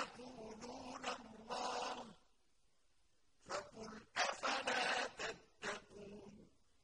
يقولون